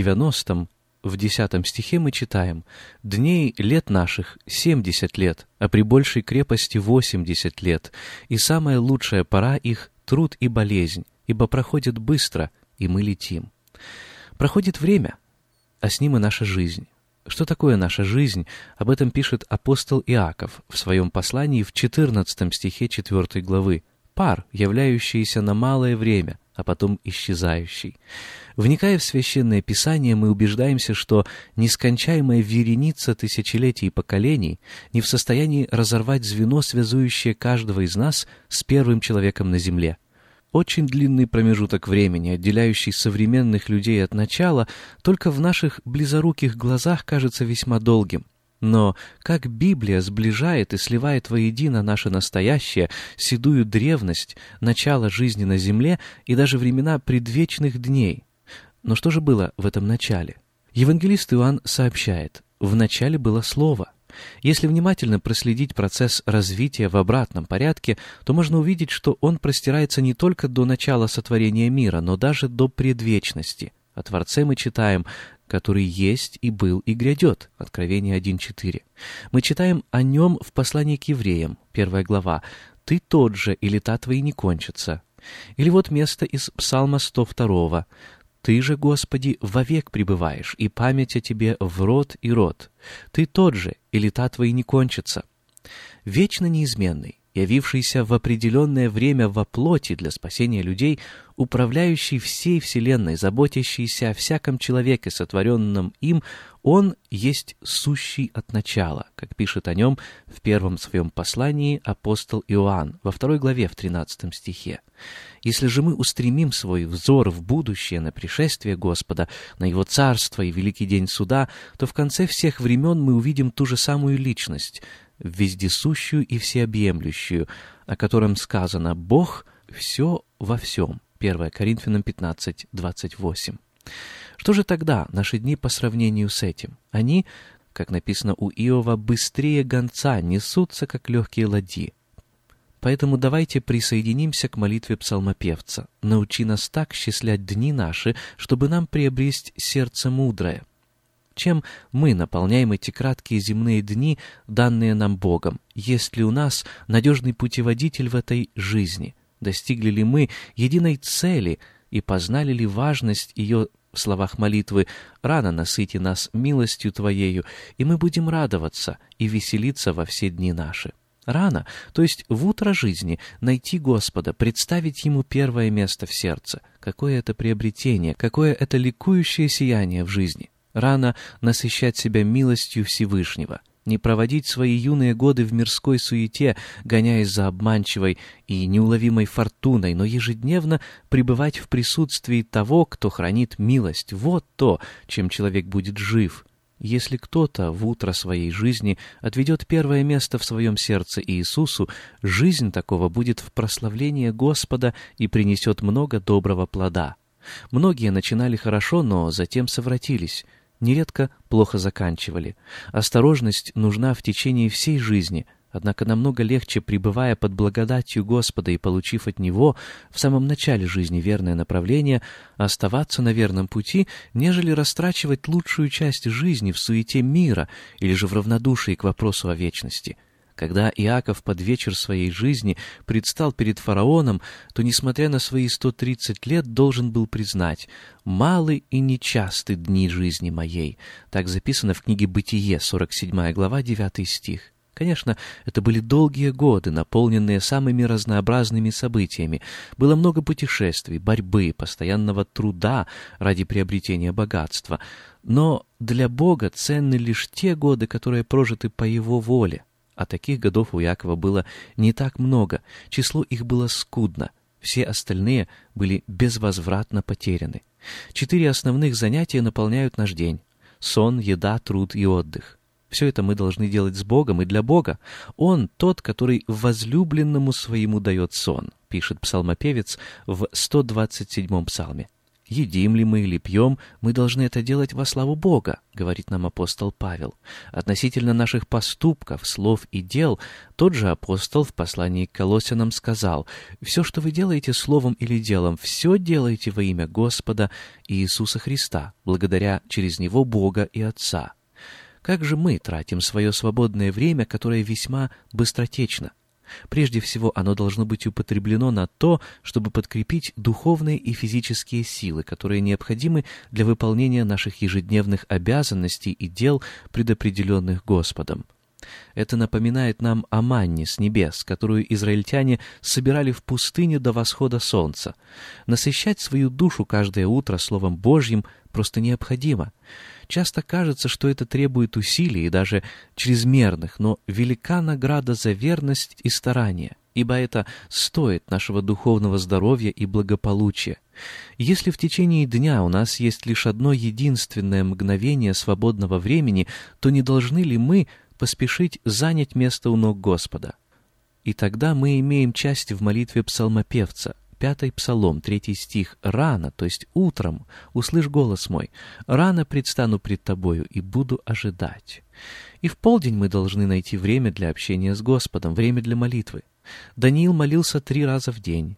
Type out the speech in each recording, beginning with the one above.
90 в 10 стихе мы читаем «Дней лет наших 70 лет, а при большей крепости 80 лет, и самая лучшая пора их — труд и болезнь, ибо проходит быстро, и мы летим». Проходит время, а с ним и наша жизнь. Что такое наша жизнь? Об этом пишет апостол Иаков в своем послании в 14 стихе 4 главы. Пар, являющийся на малое время, а потом исчезающий. Вникая в Священное Писание, мы убеждаемся, что нескончаемая вереница тысячелетий и поколений не в состоянии разорвать звено, связующее каждого из нас с первым человеком на земле. Очень длинный промежуток времени, отделяющий современных людей от начала, только в наших близоруких глазах кажется весьма долгим. Но как Библия сближает и сливает воедино наше настоящее, седую древность, начало жизни на земле и даже времена предвечных дней. Но что же было в этом начале? Евангелист Иоанн сообщает, в начале было Слово. Если внимательно проследить процесс развития в обратном порядке, то можно увидеть, что он простирается не только до начала сотворения мира, но даже до предвечности. О Творце мы читаем который есть и был и грядет. Откровение 1.4. Мы читаем о нем в послании к евреям, первая глава. «Ты тот же, и лета твои не кончатся». Или вот место из Псалма 102. «Ты же, Господи, вовек пребываешь, и память о Тебе в род и род. Ты тот же, и лета твои не кончатся». Вечно неизменный, явившийся в определенное время во плоти для спасения людей, управляющий всей Вселенной, заботящийся о всяком человеке, сотворенном им, он есть сущий от начала, как пишет о нем в первом своем послании апостол Иоанн, во второй главе, в 13 стихе. Если же мы устремим свой взор в будущее, на пришествие Господа, на Его Царство и Великий День Суда, то в конце всех времен мы увидим ту же самую личность — вездесущую и всеобъемлющую, о котором сказано «Бог все во всем». 1 Коринфянам 15, 28. Что же тогда наши дни по сравнению с этим? Они, как написано у Иова, быстрее гонца, несутся, как легкие ладьи. Поэтому давайте присоединимся к молитве псалмопевца. «Научи нас так счислять дни наши, чтобы нам приобрести сердце мудрое, чем мы наполняем эти краткие земные дни, данные нам Богом? Есть ли у нас надежный путеводитель в этой жизни? Достигли ли мы единой цели и познали ли важность ее в словах молитвы «Рано насыти нас милостью Твоею, и мы будем радоваться и веселиться во все дни наши». Рано, то есть в утро жизни, найти Господа, представить Ему первое место в сердце. Какое это приобретение, какое это ликующее сияние в жизни. Рано насыщать себя милостью Всевышнего, не проводить свои юные годы в мирской суете, гоняясь за обманчивой и неуловимой фортуной, но ежедневно пребывать в присутствии того, кто хранит милость. Вот то, чем человек будет жив. Если кто-то в утро своей жизни отведет первое место в своем сердце Иисусу, жизнь такого будет в прославлении Господа и принесет много доброго плода. Многие начинали хорошо, но затем совратились. Нередко плохо заканчивали. Осторожность нужна в течение всей жизни — Однако намного легче, пребывая под благодатью Господа и получив от Него в самом начале жизни верное направление, оставаться на верном пути, нежели растрачивать лучшую часть жизни в суете мира или же в равнодушии к вопросу о вечности. Когда Иаков под вечер своей жизни предстал перед фараоном, то, несмотря на свои 130 лет, должен был признать «малы и нечасты дни жизни моей». Так записано в книге «Бытие», 47 глава, 9 стих. Конечно, это были долгие годы, наполненные самыми разнообразными событиями. Было много путешествий, борьбы, постоянного труда ради приобретения богатства. Но для Бога ценны лишь те годы, которые прожиты по Его воле. А таких годов у Якова было не так много, число их было скудно. Все остальные были безвозвратно потеряны. Четыре основных занятия наполняют наш день. Сон, еда, труд и отдых. Все это мы должны делать с Богом и для Бога. Он тот, который возлюбленному своему дает сон, пишет псалмопевец в 127-м псалме. «Едим ли мы или пьем, мы должны это делать во славу Бога», — говорит нам апостол Павел. Относительно наших поступков, слов и дел, тот же апостол в послании к Колоссянам сказал, «Все, что вы делаете словом или делом, все делайте во имя Господа Иисуса Христа, благодаря через Него Бога и Отца». Как же мы тратим свое свободное время, которое весьма быстротечно? Прежде всего, оно должно быть употреблено на то, чтобы подкрепить духовные и физические силы, которые необходимы для выполнения наших ежедневных обязанностей и дел, предопределенных Господом. Это напоминает нам о манне с небес, которую израильтяне собирали в пустыне до восхода солнца. Насыщать свою душу каждое утро Словом Божьим просто необходимо. Часто кажется, что это требует усилий и даже чрезмерных, но велика награда за верность и старание, ибо это стоит нашего духовного здоровья и благополучия. Если в течение дня у нас есть лишь одно единственное мгновение свободного времени, то не должны ли мы поспешить занять место у ног Господа. И тогда мы имеем часть в молитве псалмопевца, пятый псалом, третий стих. «Рано, то есть утром, услышь голос мой, рано предстану пред тобою и буду ожидать». И в полдень мы должны найти время для общения с Господом, время для молитвы. Даниил молился три раза в день.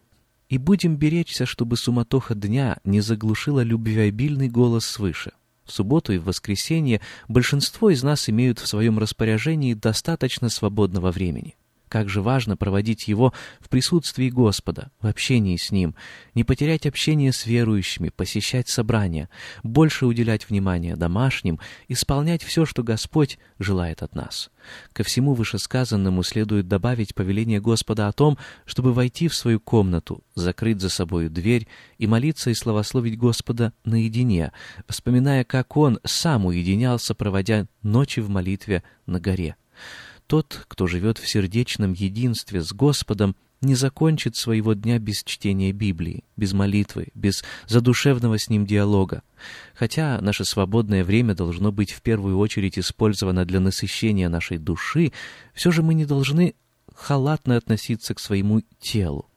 И будем беречься, чтобы суматоха дня не заглушила любвеобильный голос свыше. В субботу и в воскресенье большинство из нас имеют в своем распоряжении достаточно свободного времени. Как же важно проводить его в присутствии Господа, в общении с Ним, не потерять общение с верующими, посещать собрания, больше уделять внимание домашним, исполнять все, что Господь желает от нас. Ко всему вышесказанному следует добавить повеление Господа о том, чтобы войти в свою комнату, закрыть за собою дверь и молиться и славословить Господа наедине, вспоминая, как Он сам уединялся, проводя ночи в молитве на горе. Тот, кто живет в сердечном единстве с Господом, не закончит своего дня без чтения Библии, без молитвы, без задушевного с ним диалога. Хотя наше свободное время должно быть в первую очередь использовано для насыщения нашей души, все же мы не должны халатно относиться к своему телу.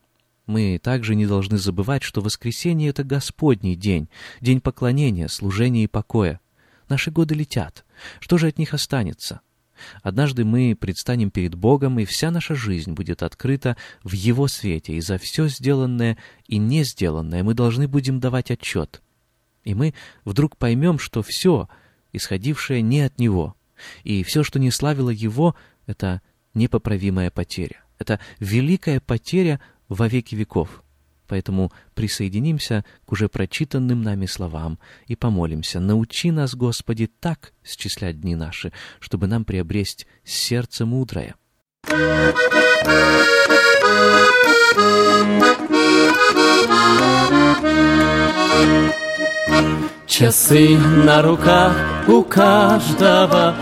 Мы также не должны забывать, что воскресенье — это Господний день, день поклонения, служения и покоя. Наши годы летят. Что же от них останется? Однажды мы предстанем перед Богом, и вся наша жизнь будет открыта в Его свете, и за все сделанное и не сделанное мы должны будем давать отчет. И мы вдруг поймем, что все, исходившее не от Него, и все, что не славило Его, — это непоправимая потеря. Это великая потеря во веки веков. Поэтому присоединимся к уже прочитанным нами словам и помолимся. Научи нас, Господи, так счислять дни наши, чтобы нам приобресть сердце мудрое. Часы на руках у каждого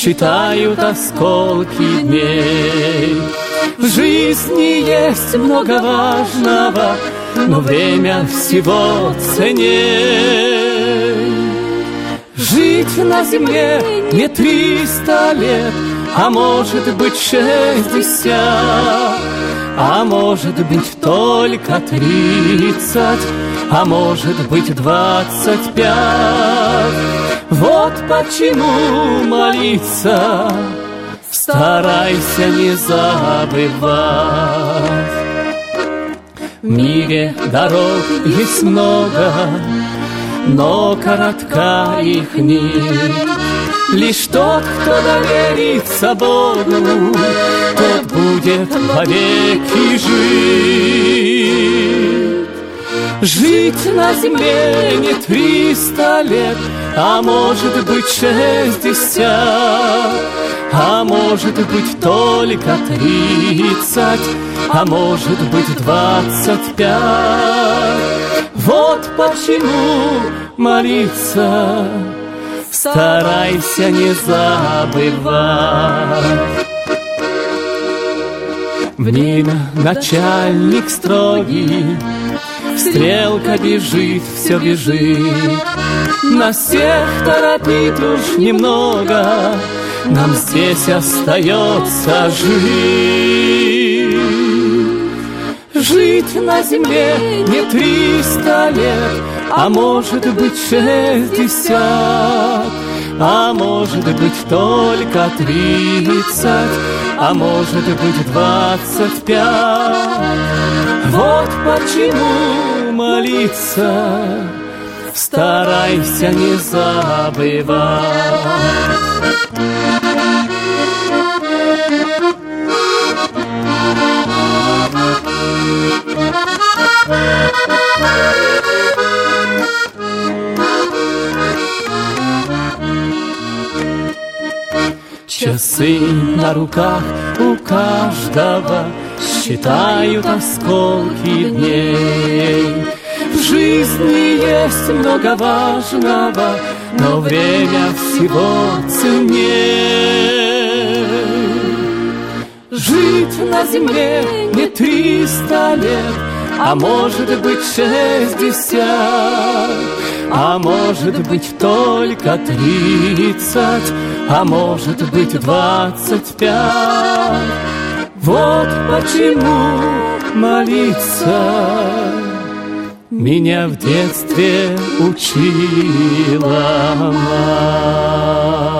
Считают осколки дней в жизни есть много важного, но время всего ценней. Жить на земле не триста лет, а может быть шестьдесят, а может быть только тридцать, а может быть двадцать пять. Вот почему молиться Старайся не забывать. В мире дорог есть много Но коротка их нить Лишь тот, кто доверится Богу Тот будет вовеки жить. Жить на земле не триста лет а может быть шестьдесят, а может быть только тридцать, а может быть двадцать пять. Вот почему молиться старайся не забывать. Время начальник строгий Стрелка бежит, все бежит На всех торопит уж немного Нам здесь остается жить. Жить на земле не триста лет А может быть шестьдесят. А может быть только тридцать А может быть двадцать пять. Вот почему молиться, старайся не забывать. Часы на руках у каждого Считают осколки дней. В жизни есть много важного Но время всего ценнее Жить на земле не триста лет А может быть шестьдесят А может быть только тридцать А может быть двадцать пять. Вот почему молиться Меня в детстве учила мать.